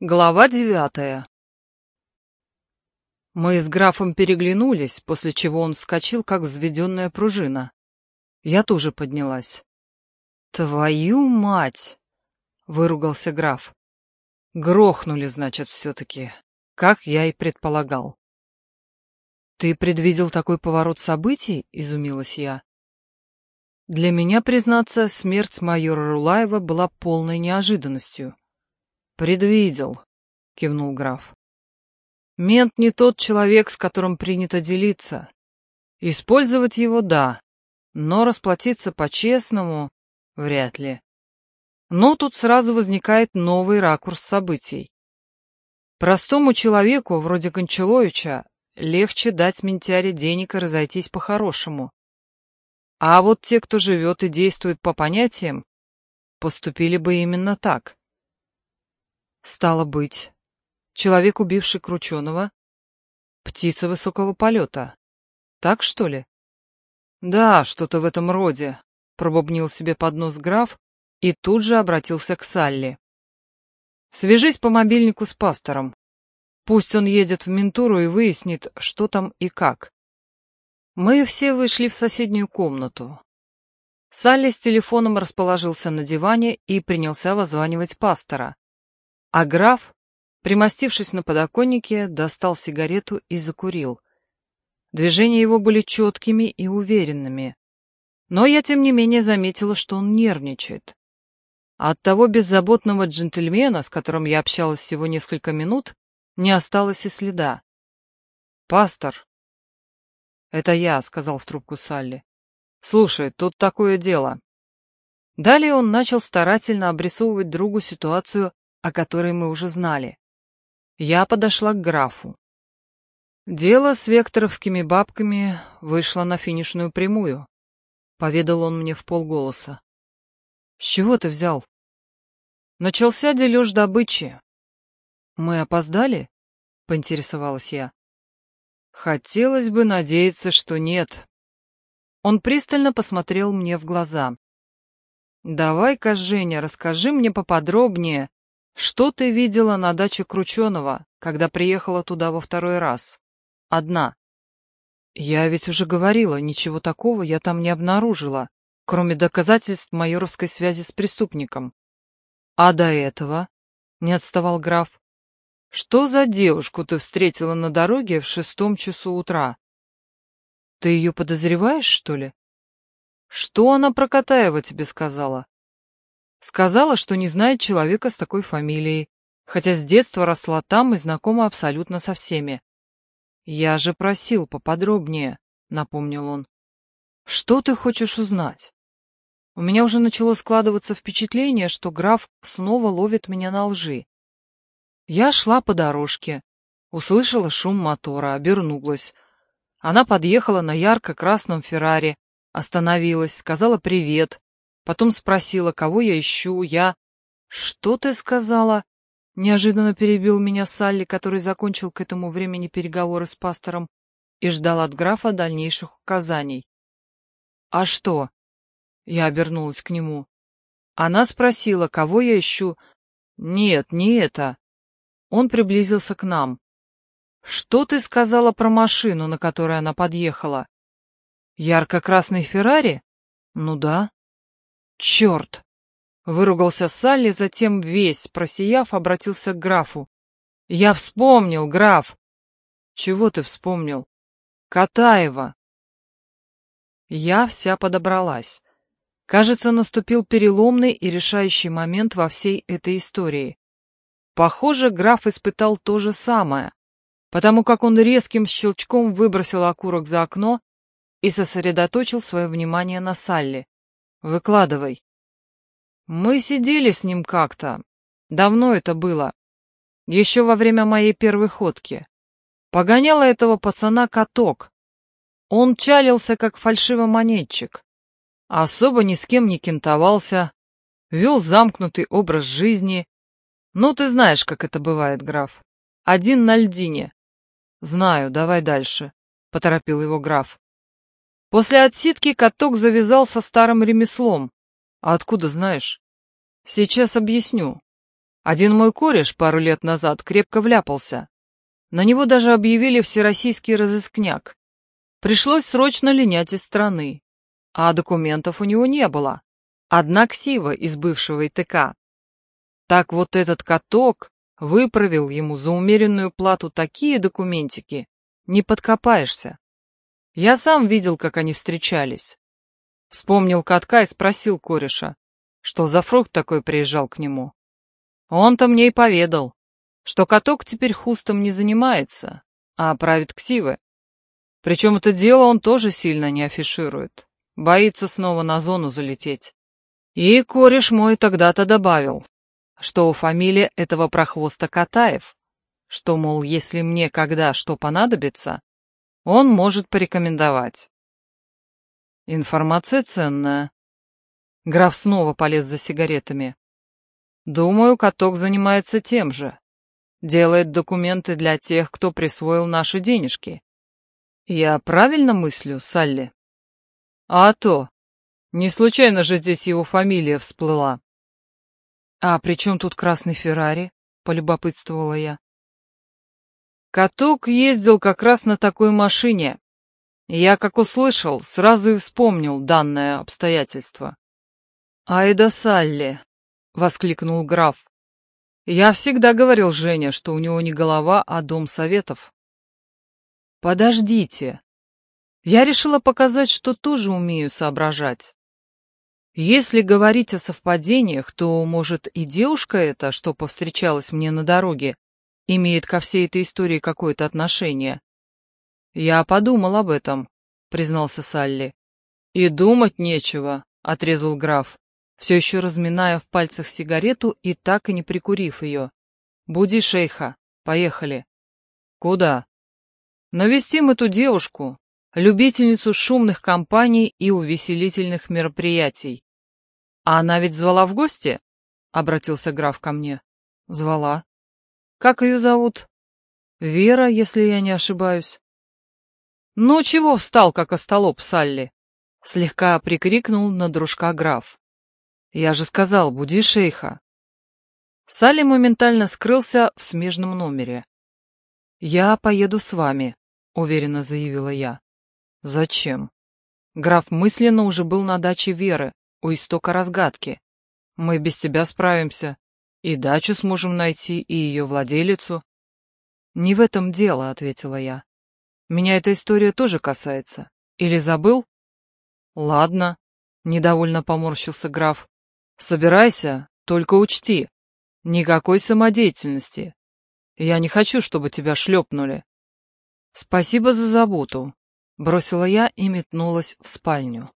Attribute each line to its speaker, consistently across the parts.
Speaker 1: Глава девятая. Мы с графом переглянулись, после чего он вскочил, как взведенная пружина. Я тоже поднялась. «Твою мать!» — выругался граф. «Грохнули, значит, все-таки, как я и предполагал». «Ты предвидел такой поворот событий?» — изумилась я. Для меня, признаться, смерть майора Рулаева была полной неожиданностью. «Предвидел», — кивнул граф. «Мент не тот человек, с которым принято делиться. Использовать его — да, но расплатиться по-честному — вряд ли. Но тут сразу возникает новый ракурс событий. Простому человеку, вроде Кончаловича, легче дать ментяре денег и разойтись по-хорошему. А вот те, кто живет и действует по понятиям, поступили бы именно так. Стало быть, человек, убивший Крученого, птица высокого полета. Так, что ли? Да, что-то в этом роде, пробубнил себе под нос граф и тут же обратился к Салли. Свяжись по мобильнику с пастором. Пусть он едет в Ментуру и выяснит, что там и как. Мы все вышли в соседнюю комнату. Салли с телефоном расположился на диване и принялся воззванивать пастора. А граф, примостившись на подоконнике, достал сигарету и закурил. Движения его были четкими и уверенными. Но я, тем не менее, заметила, что он нервничает. А от того беззаботного джентльмена, с которым я общалась всего несколько минут, не осталось и следа. «Пастор!» «Это я», — сказал в трубку Салли. «Слушай, тут такое дело». Далее он начал старательно обрисовывать другу ситуацию о которой мы уже знали. Я подошла к графу. Дело с векторовскими бабками вышло на финишную прямую, поведал он мне в полголоса. С чего ты взял? Начался дележ добычи. Мы опоздали? поинтересовалась я. Хотелось бы надеяться, что нет. Он пристально посмотрел мне в глаза. Давай-ка, Женя, расскажи мне поподробнее, что ты видела на даче Крученого, когда приехала туда во второй раз? Одна. Я ведь уже говорила, ничего такого я там не обнаружила, кроме доказательств майоровской связи с преступником. А до этого? Не отставал граф. Что за девушку ты встретила на дороге в шестом часу утра? Ты ее подозреваешь, что ли? Что она про Катаева тебе сказала? Сказала, что не знает человека с такой фамилией, хотя с детства росла там и знакома абсолютно со всеми. «Я же просил поподробнее», — напомнил он. «Что ты хочешь узнать?» У меня уже начало складываться впечатление, что граф снова ловит меня на лжи. Я шла по дорожке, услышала шум мотора, обернулась. Она подъехала на ярко-красном Феррари, остановилась, сказала «привет», Потом спросила, кого я ищу, я... «Что ты сказала?» Неожиданно перебил меня Салли, который закончил к этому времени переговоры с пастором и ждал от графа дальнейших указаний. «А что?» Я обернулась к нему. Она спросила, кого я ищу. «Нет, не это». Он приблизился к нам. «Что ты сказала про машину, на которой она подъехала?» «Ярко-красный Феррари?» «Ну да». «Черт!» — выругался Салли, затем весь, просияв, обратился к графу. «Я вспомнил, граф!» «Чего ты вспомнил?» «Катаева!» Я вся подобралась. Кажется, наступил переломный и решающий момент во всей этой истории. Похоже, граф испытал то же самое, потому как он резким щелчком выбросил окурок за окно и сосредоточил свое внимание на Салли. Выкладывай. Мы сидели с ним как-то. Давно это было. Еще во время моей первой ходки. Погоняло этого пацана каток. Он чалился, как фальшивомонетчик. Особо ни с кем не кентовался. Вел замкнутый образ жизни. Ну, ты знаешь, как это бывает, граф. Один на льдине. Знаю, давай дальше, — поторопил его граф. После отсидки каток завязал со старым ремеслом. А откуда знаешь? Сейчас объясню. Один мой кореш пару лет назад крепко вляпался. На него даже объявили всероссийский разыскняк. Пришлось срочно линять из страны. А документов у него не было. Одна ксива из бывшего ИТК. Так вот этот каток выправил ему за умеренную плату такие документики, не подкопаешься. Я сам видел, как они встречались. Вспомнил катка и спросил кореша, что за фрукт такой приезжал к нему. Он-то мне и поведал, что каток теперь хустом не занимается, а правит ксивы. Причем это дело он тоже сильно не афиширует, боится снова на зону залететь. И кореш мой тогда-то добавил, что у фамилия этого прохвоста Катаев, что, мол, если мне когда что понадобится, он может порекомендовать. Информация ценная. Граф снова полез за сигаретами. Думаю, каток занимается тем же. Делает документы для тех, кто присвоил наши денежки. Я правильно мыслю, Салли? А то. Не случайно же здесь его фамилия всплыла. А при чем тут красный Феррари? Полюбопытствовала я. Каток ездил как раз на такой машине. Я, как услышал, сразу и вспомнил данное обстоятельство. «Айда Салли!» — воскликнул граф. «Я всегда говорил Жене, что у него не голова, а дом советов». «Подождите. Я решила показать, что тоже умею соображать. Если говорить о совпадениях, то, может, и девушка эта, что повстречалась мне на дороге, имеет ко всей этой истории какое-то отношение. Я подумал об этом, признался Салли. И думать нечего, отрезал граф, все еще разминая в пальцах сигарету и так и не прикурив ее. Буди шейха, поехали. Куда? Навестим эту девушку, любительницу шумных компаний и увеселительных мероприятий. А она ведь звала в гости? Обратился граф ко мне. Звала, как ее зовут? Вера, если я не ошибаюсь. Ну чего встал, как остолоп Салли? Слегка прикрикнул на дружка граф. Я же сказал, буди шейха. Салли моментально скрылся в смежном номере. «Я поеду с вами», — уверенно заявила я. «Зачем?» Граф мысленно уже был на даче Веры, у истока разгадки. «Мы без тебя справимся и дачу сможем найти, и ее владелицу». «Не в этом дело», — ответила я. «Меня эта история тоже касается. Или забыл?» «Ладно», — недовольно поморщился граф. «Собирайся, только учти. Никакой самодеятельности. Я не хочу, чтобы тебя шлепнули». «Спасибо за заботу», — бросила я и метнулась в спальню.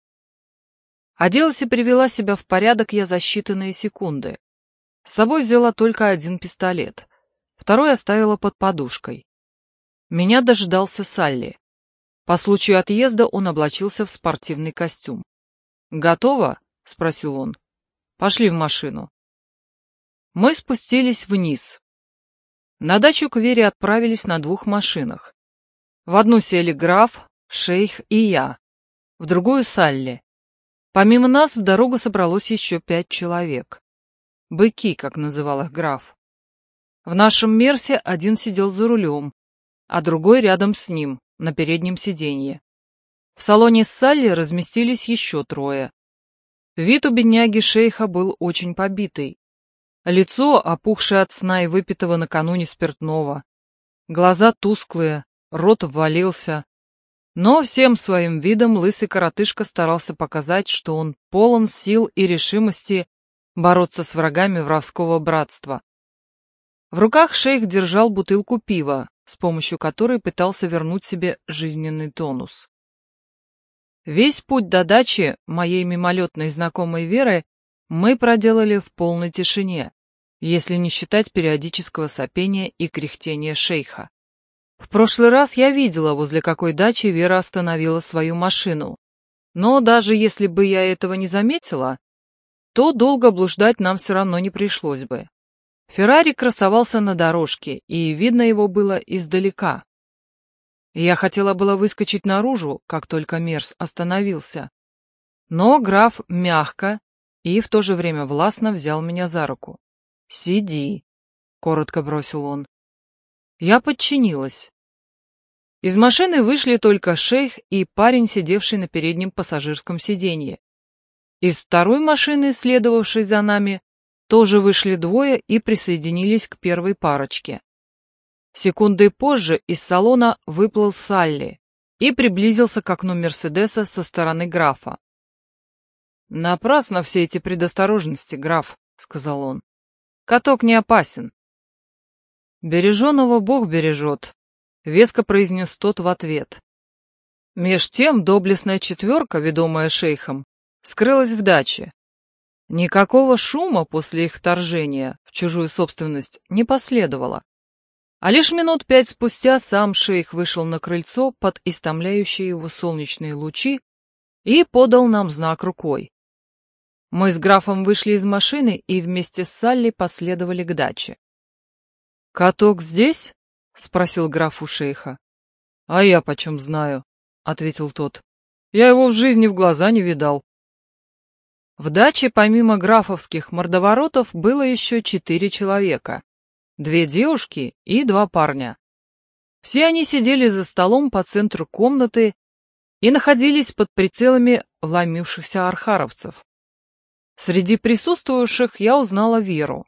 Speaker 1: Оделась и привела себя в порядок я за считанные секунды. С собой взяла только один пистолет, второй оставила под подушкой. Меня дожидался Салли. По случаю отъезда он облачился в спортивный костюм. «Готово?» — спросил он. «Пошли в машину». Мы спустились вниз. На дачу к Вере отправились на двух машинах. В одну сели граф, шейх и я, в другую — Салли. Помимо нас в дорогу собралось еще пять человек быки, как называл их граф. В нашем Мерсе один сидел за рулем, а другой рядом с ним, на переднем сиденье. В салоне Салли разместились еще трое. Вид у бедняги шейха был очень побитый. Лицо, опухшее от сна и выпитого накануне спиртного. Глаза тусклые, рот ввалился. Но всем своим видом лысый коротышка старался показать, что он полон сил и решимости бороться с врагами вражеского братства. В руках шейх держал бутылку пива, с помощью которой пытался вернуть себе жизненный тонус. Весь путь до дачи моей мимолетной знакомой Веры мы проделали в полной тишине, если не считать периодического сопения и кряхтения шейха. В прошлый раз я видела, возле какой дачи Вера остановила свою машину. Но даже если бы я этого не заметила, то долго блуждать нам все равно не пришлось бы. Феррари красовался на дорожке, и видно его было издалека. Я хотела было выскочить наружу, как только Мерс остановился. Но граф мягко и в то же время властно взял меня за руку. «Сиди», — коротко бросил он. Я подчинилась. Из машины вышли только шейх и парень, сидевший на переднем пассажирском сиденье. Из второй машины, следовавшей за нами, тоже вышли двое и присоединились к первой парочке. Секунды позже из салона выплыл Салли и приблизился к окну Мерседеса со стороны графа. «Напрасно все эти предосторожности, граф», — сказал он. «Каток не опасен». «Береженого Бог бережет», — веско произнес тот в ответ. Меж тем доблестная четверка, ведомая шейхом, скрылась в даче. Никакого шума после их вторжения в чужую собственность не последовало. А лишь минут пять спустя сам шейх вышел на крыльцо под истомляющие его солнечные лучи и подал нам знак рукой. Мы с графом вышли из машины и вместе с Салли последовали к даче. «Каток здесь?» — спросил граф у шейха. «А я почем знаю?» — ответил тот. «Я его в жизни в глаза не видал». В даче помимо графовских мордоворотов было еще четыре человека. Две девушки и два парня. Все они сидели за столом по центру комнаты и находились под прицелами вломившихся архаровцев. Среди присутствующих я узнала Веру.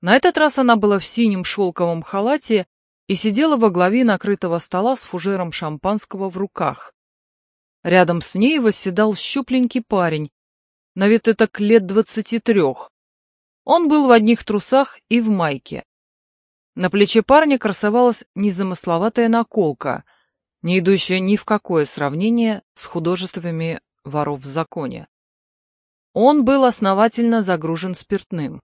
Speaker 1: На этот раз она была в синем шелковом халате и сидела во главе накрытого стола с фужером шампанского в руках. Рядом с ней восседал щупленький парень на вид это к лет двадцати трех. Он был в одних трусах и в майке. На плече парня красовалась незамысловатая наколка, не идущая ни в какое сравнение с художествами воров в законе. Он был основательно загружен спиртным.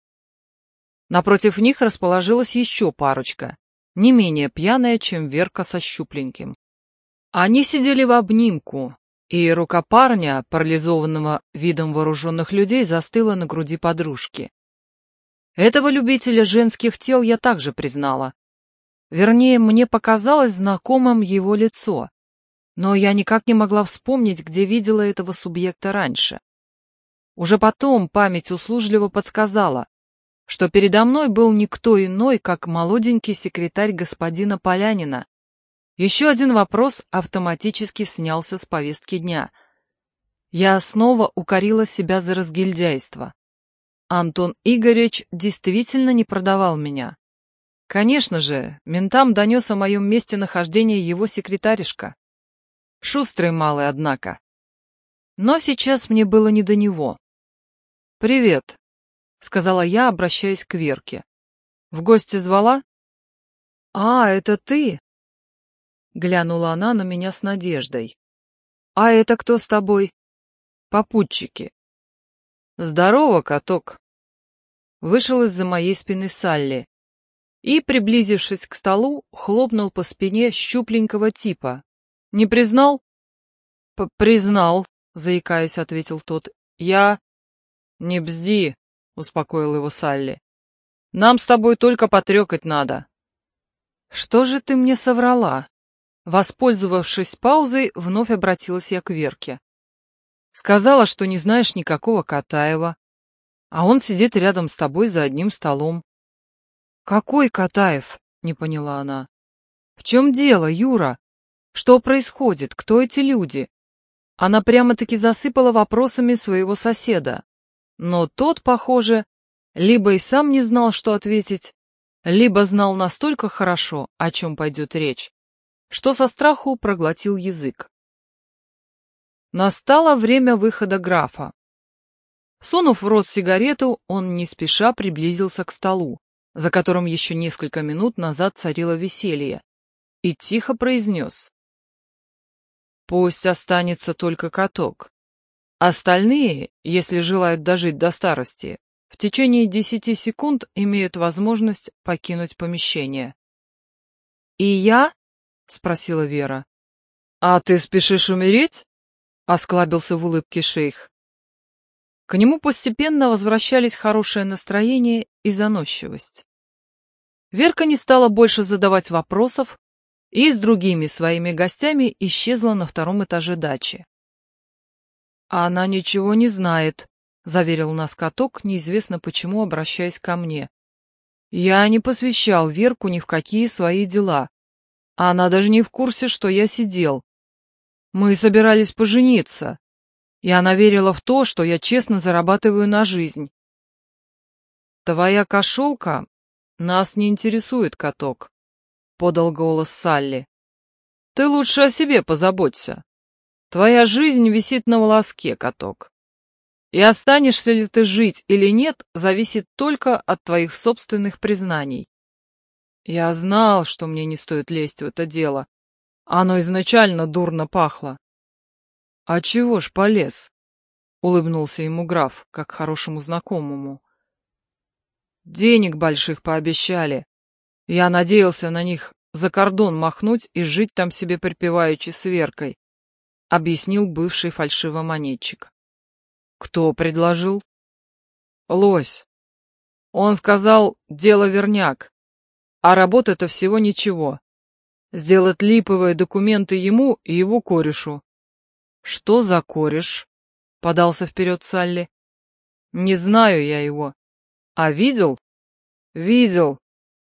Speaker 1: Напротив них расположилась еще парочка, не менее пьяная, чем Верка со Щупленьким. Они сидели в обнимку, и рука парня, парализованного видом вооруженных людей, застыла на груди подружки. Этого любителя женских тел я также признала. Вернее, мне показалось знакомым его лицо, но я никак не могла вспомнить, где видела этого субъекта раньше. Уже потом память услужливо подсказала, что передо мной был никто иной, как молоденький секретарь господина Полянина, еще один вопрос автоматически снялся с повестки дня. Я снова укорила себя за разгильдяйство. Антон Игоревич действительно не продавал меня. Конечно же, ментам донес о моем месте нахождения его секретаришка. Шустрый малый, однако. Но сейчас мне было не до него. «Привет», — сказала я, обращаясь к Верке. «В гости звала?» «А, это ты?» Глянула она на меня с надеждой. «А это кто с тобой?» «Попутчики». «Здорово, каток!» Вышел из-за моей спины Салли и, приблизившись к столу, хлопнул по спине щупленького типа. «Не признал?» П «Признал», — заикаясь, ответил тот. «Я...» «Не бзди», — успокоил его Салли. «Нам с тобой только потрекать надо». «Что же ты мне соврала?» Воспользовавшись паузой, вновь обратилась я к Верке. Сказала, что не знаешь никакого Катаева, а он сидит рядом с тобой за одним столом. «Какой Катаев?» — не поняла она. «В чем дело, Юра? Что происходит? Кто эти люди?» Она прямо-таки засыпала вопросами своего соседа. Но тот, похоже, либо и сам не знал, что ответить, либо знал настолько хорошо, о чем пойдет речь, что со страху проглотил язык. Настало время выхода графа. Сунув в рот сигарету, он не спеша приблизился к столу, за которым еще несколько минут назад царило веселье, и тихо произнес. «Пусть останется только каток. Остальные, если желают дожить до старости, в течение десяти секунд имеют возможность покинуть помещение. И я спросила Вера. «А ты спешишь умереть?» — осклабился в улыбке шейх. К нему постепенно возвращались хорошее настроение и заносчивость. Верка не стала больше задавать вопросов и с другими своими гостями исчезла на втором этаже дачи. «Она ничего не знает», — заверил нас каток, неизвестно почему обращаясь ко мне. «Я не посвящал Верку ни в какие свои дела. А она даже не в курсе, что я сидел. Мы собирались пожениться, и она верила в то, что я честно зарабатываю на жизнь. Твоя кошелка нас не интересует, каток, подал голос Салли. Ты лучше о себе позаботься. Твоя жизнь висит на волоске, каток. И останешься ли ты жить или нет, зависит только от твоих собственных признаний. Я знал, что мне не стоит лезть в это дело. Оно изначально дурно пахло. — А чего ж полез? — улыбнулся ему граф, как хорошему знакомому. — Денег больших пообещали. Я надеялся на них за кордон махнуть и жить там себе припеваючи с Веркой, — объяснил бывший фальшивомонетчик. — Кто предложил? — Лось. Он сказал, дело верняк а работа-то всего ничего. Сделать липовые документы ему и его корешу. Что за кореш? Подался вперед Салли. Не знаю я его. А видел? Видел.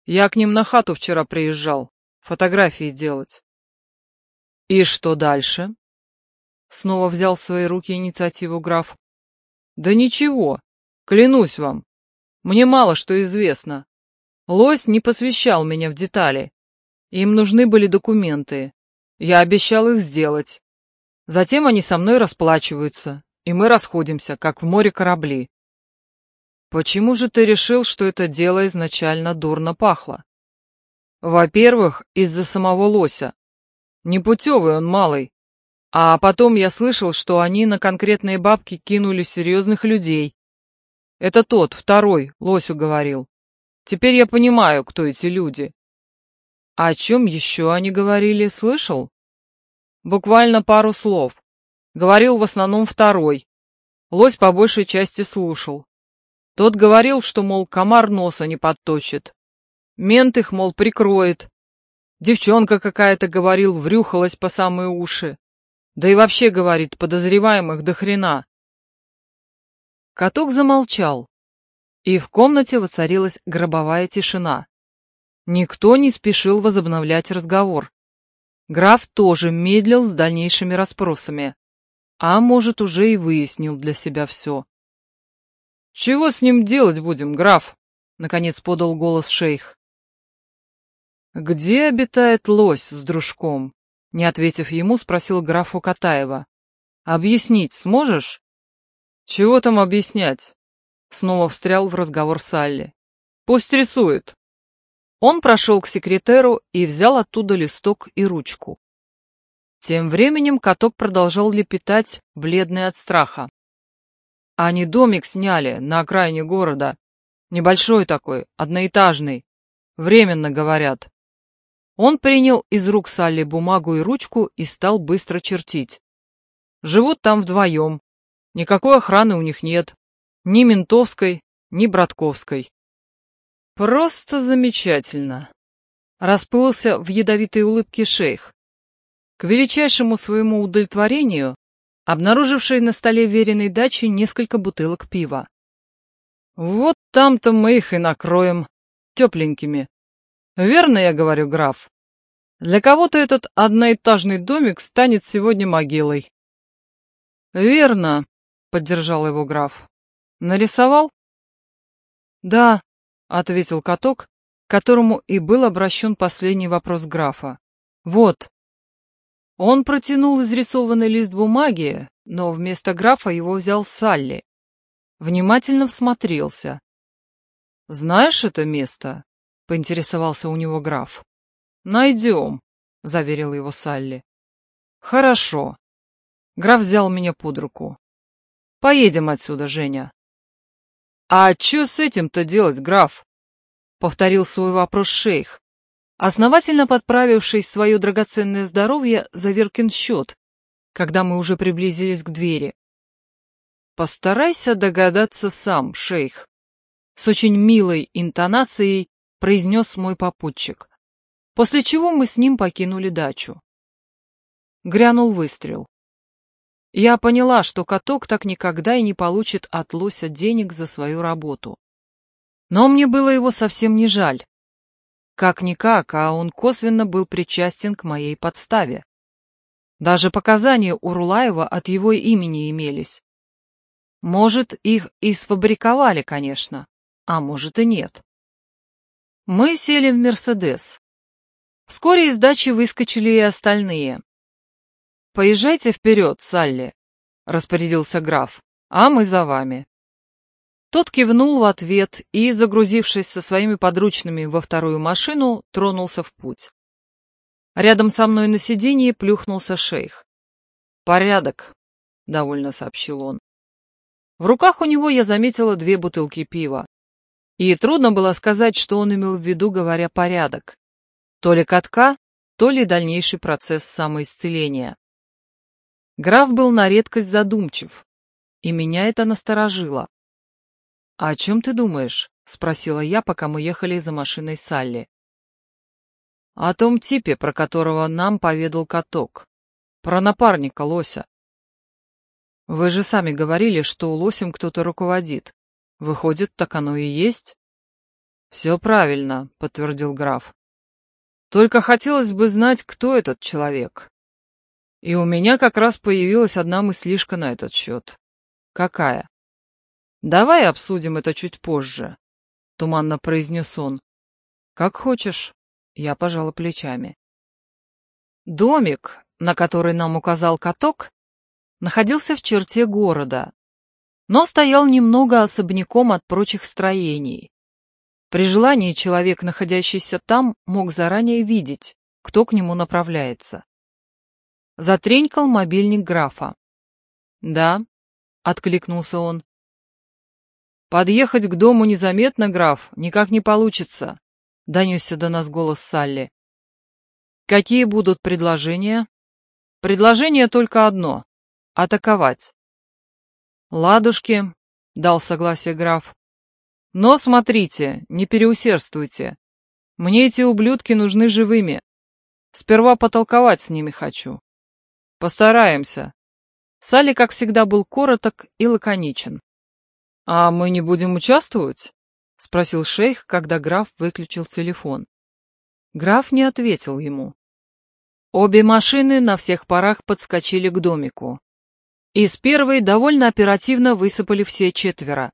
Speaker 1: Я к ним на хату вчера приезжал. Фотографии делать. И что дальше? Снова взял в свои руки инициативу граф. Да ничего. Клянусь вам. Мне мало что известно. Лось не посвящал меня в детали. Им нужны были документы. Я обещал их сделать. Затем они со мной расплачиваются, и мы расходимся, как в море корабли. Почему же ты решил, что это дело изначально дурно пахло? Во-первых, из-за самого лося. Непутевый он малый. А потом я слышал, что они на конкретные бабки кинули серьезных людей. Это тот, второй, лосю говорил. Теперь я понимаю, кто эти люди. О чем еще они говорили, слышал? Буквально пару слов. Говорил в основном второй. Лось по большей части слушал. Тот говорил, что, мол, комар носа не подточит. Мент их, мол, прикроет. Девчонка какая-то, говорил, врюхалась по самые уши. Да и вообще, говорит, подозреваемых до хрена. Каток замолчал и в комнате воцарилась гробовая тишина. Никто не спешил возобновлять разговор. Граф тоже медлил с дальнейшими расспросами, а может уже и выяснил для себя все. «Чего с ним делать будем, граф?» — наконец подал голос шейх. «Где обитает лось с дружком?» — не ответив ему, спросил графу у Катаева. «Объяснить сможешь?» «Чего там объяснять? Снова встрял в разговор Салли. «Пусть рисует!» Он прошел к секретеру и взял оттуда листок и ручку. Тем временем каток продолжал лепетать, бледный от страха. «Они домик сняли на окраине города. Небольшой такой, одноэтажный. Временно, говорят». Он принял из рук Салли бумагу и ручку и стал быстро чертить. «Живут там вдвоем. Никакой охраны у них нет ни ментовской, ни братковской. Просто замечательно. Расплылся в ядовитой улыбке шейх. К величайшему своему удовлетворению, обнаруживший на столе веренной дачи несколько бутылок пива. Вот там-то мы их и накроем, тепленькими. Верно я говорю, граф? Для кого-то этот одноэтажный домик станет сегодня могилой. Верно, поддержал его граф. Нарисовал? Да, ответил каток, которому и был обращен последний вопрос графа. Вот. Он протянул изрисованный лист бумаги, но вместо графа его взял Салли. Внимательно всмотрелся. «Знаешь это место?» — поинтересовался у него граф. «Найдем», — заверил его Салли. «Хорошо». Граф взял меня под руку. «Поедем отсюда, Женя». «А что с этим-то делать, граф?» — повторил свой вопрос шейх, основательно подправивший свое драгоценное здоровье за Веркин счет, когда мы уже приблизились к двери. «Постарайся догадаться сам, шейх», — с очень милой интонацией произнес мой попутчик, после чего мы с ним покинули дачу. Грянул выстрел. Я поняла, что каток так никогда и не получит от лося денег за свою работу. Но мне было его совсем не жаль. Как-никак, а он косвенно был причастен к моей подставе. Даже показания у от его имени имелись. Может, их и сфабриковали, конечно, а может и нет. Мы сели в «Мерседес». Вскоре из дачи выскочили и остальные. «Поезжайте вперед, Салли», — распорядился граф, — «а мы за вами». Тот кивнул в ответ и, загрузившись со своими подручными во вторую машину, тронулся в путь. Рядом со мной на сиденье плюхнулся шейх. «Порядок», — довольно сообщил он. В руках у него я заметила две бутылки пива. И трудно было сказать, что он имел в виду, говоря «порядок». То ли катка, то ли дальнейший процесс самоисцеления. Граф был на редкость задумчив, и меня это насторожило. А «О чем ты думаешь?» — спросила я, пока мы ехали за машиной Салли. «О том типе, про которого нам поведал каток. Про напарника Лося. Вы же сами говорили, что у Лосем кто-то руководит. Выходит, так оно и есть?» «Все правильно», — подтвердил граф. «Только хотелось бы знать, кто этот человек. И у меня как раз появилась одна мыслишка на этот счет. Какая? Давай обсудим это чуть позже, туманно произнес он. Как хочешь, я пожала плечами. Домик, на который нам указал каток, находился в черте города, но стоял немного особняком от прочих строений. При желании человек, находящийся там, мог заранее видеть, кто к нему направляется. Затренькал мобильник графа. «Да», — откликнулся он. «Подъехать к дому незаметно, граф, никак не получится», — донесся до нас голос Салли. «Какие будут предложения?» «Предложение только одно — атаковать». «Ладушки», — дал согласие граф. «Но смотрите, не переусердствуйте. Мне эти ублюдки нужны живыми. Сперва потолковать с ними хочу». Постараемся. Сали, как всегда, был короток и лаконичен. А мы не будем участвовать? спросил шейх, когда граф выключил телефон. Граф не ответил ему. Обе машины на всех парах подскочили к домику. Из первой довольно оперативно высыпали все четверо.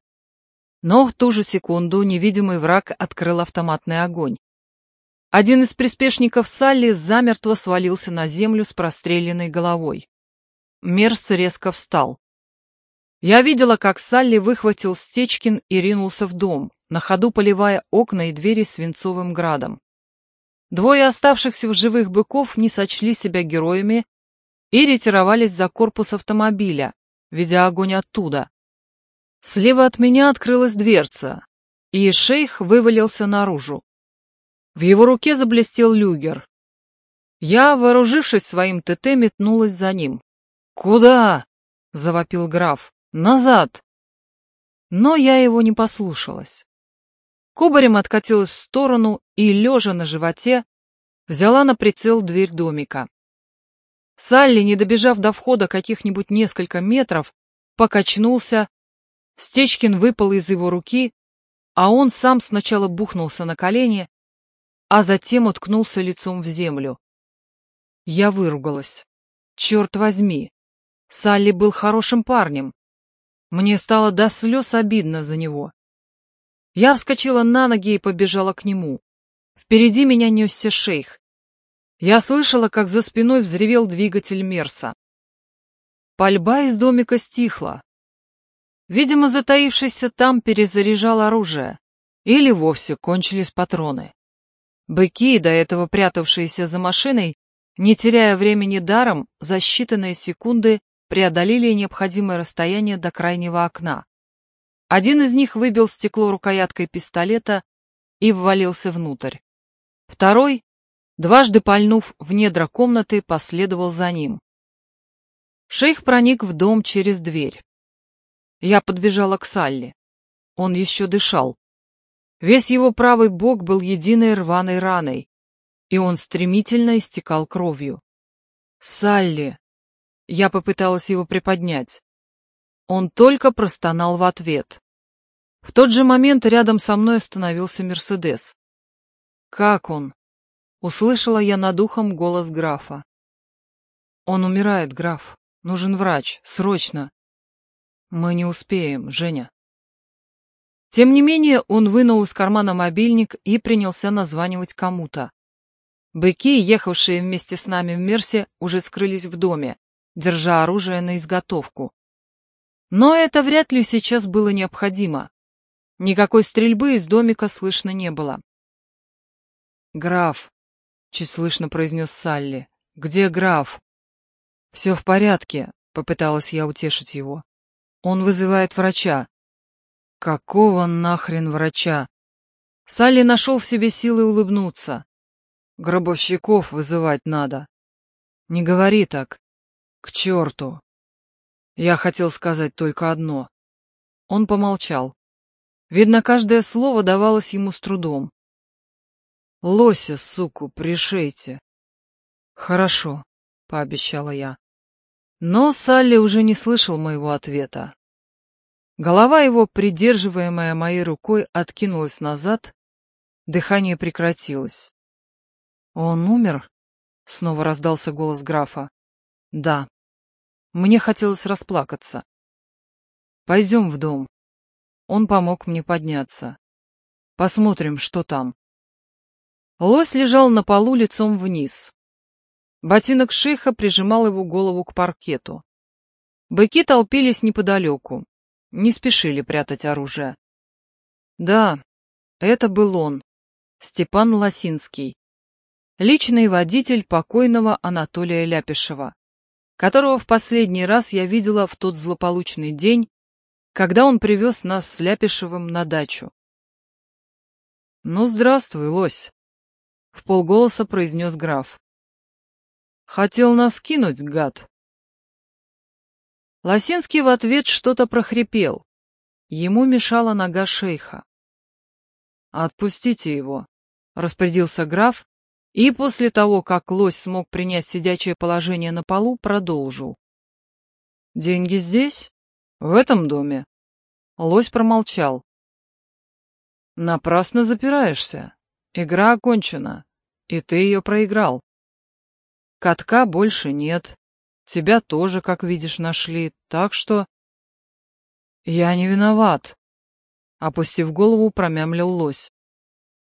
Speaker 1: Но в ту же секунду невидимый враг открыл автоматный огонь. Один из приспешников Салли замертво свалился на землю с простреленной головой. Мерс резко встал. Я видела, как Салли выхватил Стечкин и ринулся в дом, на ходу поливая окна и двери свинцовым градом. Двое оставшихся в живых быков не сочли себя героями и ретировались за корпус автомобиля, ведя огонь оттуда. Слева от меня открылась дверца, и шейх вывалился наружу. В его руке заблестел люгер. Я, вооружившись своим ТТ, метнулась за ним. «Куда?» — завопил граф. «Назад!» Но я его не послушалась. Кубарем откатилась в сторону и, лежа на животе, взяла на прицел дверь домика. Салли, не добежав до входа каких-нибудь несколько метров, покачнулся, Стечкин выпал из его руки, а он сам сначала бухнулся на колени, а затем уткнулся лицом в землю. Я выругалась. Черт возьми! Салли был хорошим парнем. Мне стало до слез обидно за него. Я вскочила на ноги и побежала к нему. Впереди меня несся шейх. Я слышала, как за спиной взревел двигатель Мерса. Пальба из домика стихла. Видимо, затаившийся там перезаряжал оружие. Или вовсе кончились патроны. Быки, до этого прятавшиеся за машиной, не теряя времени даром, за считанные секунды преодолели необходимое расстояние до крайнего окна. Один из них выбил стекло рукояткой пистолета и ввалился внутрь. Второй, дважды пальнув в недра комнаты, последовал за ним. Шейх проник в дом через дверь. Я подбежала к Салли. Он еще дышал. Весь его правый бок был единой рваной раной, и он стремительно истекал кровью. «Салли!» Я попыталась его приподнять. Он только простонал в ответ. В тот же момент рядом со мной остановился Мерседес. «Как он?» — услышала я над ухом голос графа. «Он умирает, граф. Нужен врач. Срочно!» «Мы не успеем, Женя». Тем не менее, он вынул из кармана мобильник и принялся названивать кому-то. Быки, ехавшие вместе с нами в Мерсе, уже скрылись в доме, держа оружие на изготовку. Но это вряд ли сейчас было необходимо. Никакой стрельбы из домика слышно не было. «Граф», — чуть слышно произнес Салли, — «где граф?» «Все в порядке», — попыталась я утешить его. «Он вызывает врача. Какого нахрен врача? Салли нашел в себе силы улыбнуться. Гробовщиков вызывать надо. Не говори так. К черту. Я хотел сказать только одно. Он помолчал. Видно, каждое слово давалось ему с трудом. Лося, суку, пришейте. Хорошо, пообещала я. Но Салли уже не слышал моего ответа. Голова его, придерживаемая моей рукой, откинулась назад, дыхание прекратилось. «Он умер?» — снова раздался голос графа. «Да. Мне хотелось расплакаться. Пойдем в дом». Он помог мне подняться. «Посмотрим, что там». Лось лежал на полу лицом вниз. Ботинок шейха прижимал его голову к паркету. Быки толпились неподалеку не спешили прятать оружие. Да, это был он, Степан Лосинский, личный водитель покойного Анатолия Ляпишева, которого в последний раз я видела в тот злополучный день, когда он привез нас с Ляпишевым на дачу. «Ну, здравствуй, лось!» — в полголоса произнес граф. «Хотел нас кинуть, гад!» Лосинский в ответ что-то прохрипел. Ему мешала нога шейха. «Отпустите его», — распорядился граф, и после того, как лось смог принять сидячее положение на полу, продолжил. «Деньги здесь? В этом доме?» Лось промолчал. «Напрасно запираешься. Игра окончена, и ты ее проиграл. Катка больше нет, Тебя тоже, как видишь, нашли, так что...» «Я не виноват», — опустив голову, промямлил лось.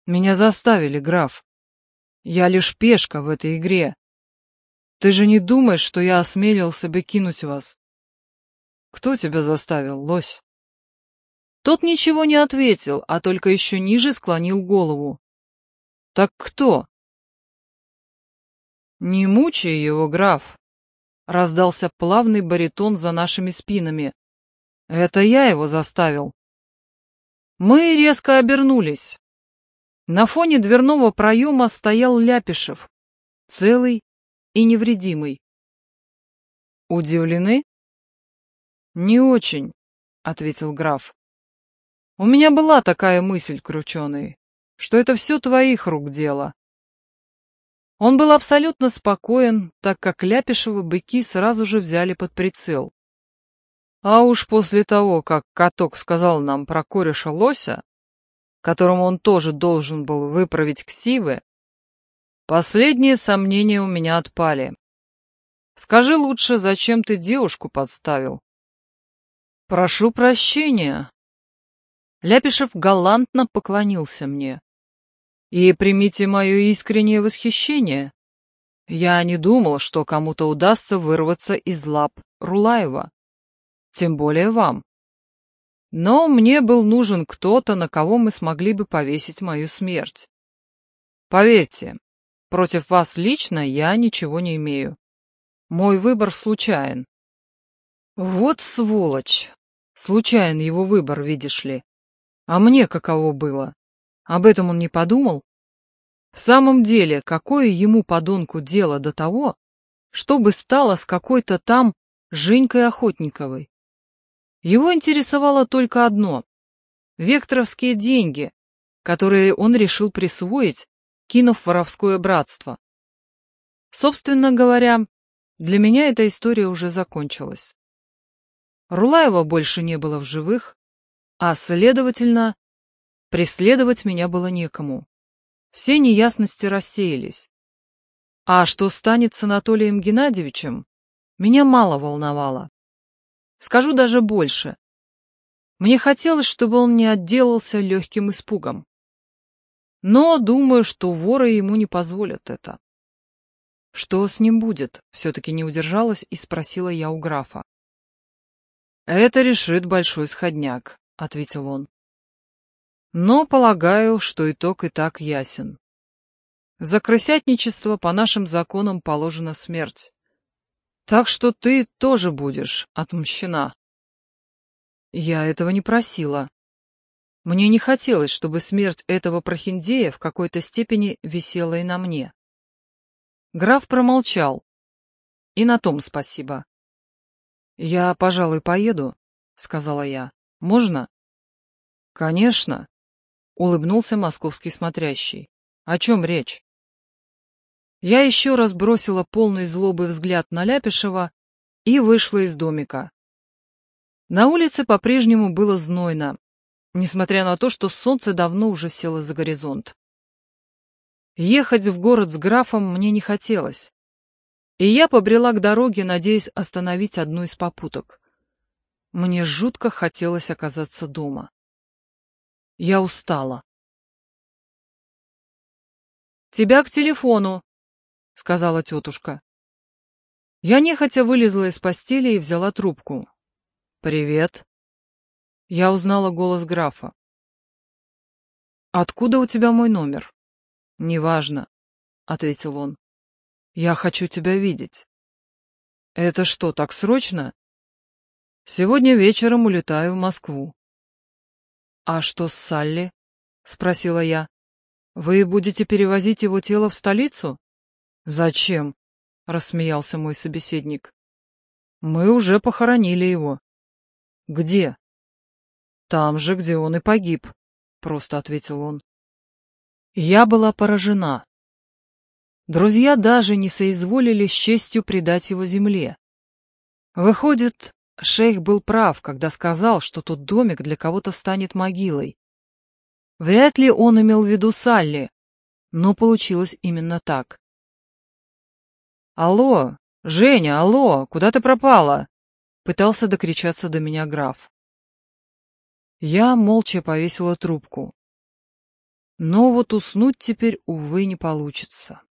Speaker 1: «Меня заставили, граф. Я лишь пешка в этой игре. Ты же не думаешь, что я осмелился бы кинуть вас?» «Кто тебя заставил, лось?» Тот ничего не ответил, а только еще ниже склонил голову. «Так кто?» «Не мучай его, граф раздался плавный баритон за нашими спинами. Это я его заставил. Мы резко обернулись. На фоне дверного проема стоял Ляпишев, целый и невредимый. Удивлены? Не очень, ответил граф. У меня была такая мысль, крученый, что это все твоих рук дело. Он был абсолютно спокоен, так как Ляпишевы быки сразу же взяли под прицел. А уж после того, как каток сказал нам про кореша лося, которому он тоже должен был выправить ксивы, последние сомнения у меня отпали. Скажи лучше, зачем ты девушку подставил? Прошу прощения. Ляпишев галантно поклонился мне. И примите мое искреннее восхищение. Я не думал, что кому-то удастся вырваться из лап Рулаева. Тем более вам. Но мне был нужен кто-то, на кого мы смогли бы повесить мою смерть. Поверьте, против вас лично я ничего не имею. Мой выбор случайен. Вот сволочь. Случайен его выбор, видишь ли. А мне каково было? А об этом он не подумал. В самом деле, какое ему подонку дело до того, что бы стало с какой-то там Женькой Охотниковой? Его интересовало только одно — векторовские деньги, которые он решил присвоить, кинув воровское братство. Собственно говоря, для меня эта история уже закончилась. Рулаева больше не было в живых, а, следовательно, Преследовать меня было некому. Все неясности рассеялись. А что станет с Анатолием Геннадьевичем, меня мало волновало. Скажу даже больше. Мне хотелось, чтобы он не отделался легким испугом. Но думаю, что воры ему не позволят это. Что с ним будет? Все-таки не удержалась и спросила я у графа. Это решит большой сходняк, ответил он. Но полагаю, что итог и так ясен. За крысятничество по нашим законам положена смерть. Так что ты тоже будешь отмщена. Я этого не просила. Мне не хотелось, чтобы смерть этого прохиндея в какой-то степени висела и на мне. Граф промолчал. И на том спасибо. «Я, пожалуй, поеду», — сказала я. «Можно?» «Конечно», Улыбнулся московский смотрящий. О чем речь? Я еще раз бросила полный злобы взгляд на Ляпишева и вышла из домика. На улице по-прежнему было знойно, несмотря на то, что солнце давно уже село за горизонт. Ехать в город с графом мне не хотелось, и я побрела к дороге, надеясь остановить одну из попуток. Мне жутко хотелось оказаться дома. Я устала. «Тебя к телефону», — сказала тетушка. Я нехотя вылезла из постели и взяла трубку. «Привет». Я узнала голос графа. «Откуда у тебя мой номер?» «Неважно», — ответил он. «Я хочу тебя видеть». «Это что, так срочно?» «Сегодня вечером улетаю в Москву». «А что с Салли?» — спросила я. «Вы будете перевозить его тело в столицу?» «Зачем?» — рассмеялся мой собеседник. «Мы уже похоронили его». «Где?» «Там же, где он и погиб», — просто ответил он. Я была поражена. Друзья даже не соизволили с честью предать его земле. Выходит, Шейх был прав, когда сказал, что тот домик для кого-то станет могилой. Вряд ли он имел в виду Салли, но получилось именно так. «Алло! Женя, алло! Куда ты пропала?» — пытался докричаться до меня граф. Я молча повесила трубку. Но вот уснуть теперь, увы, не получится.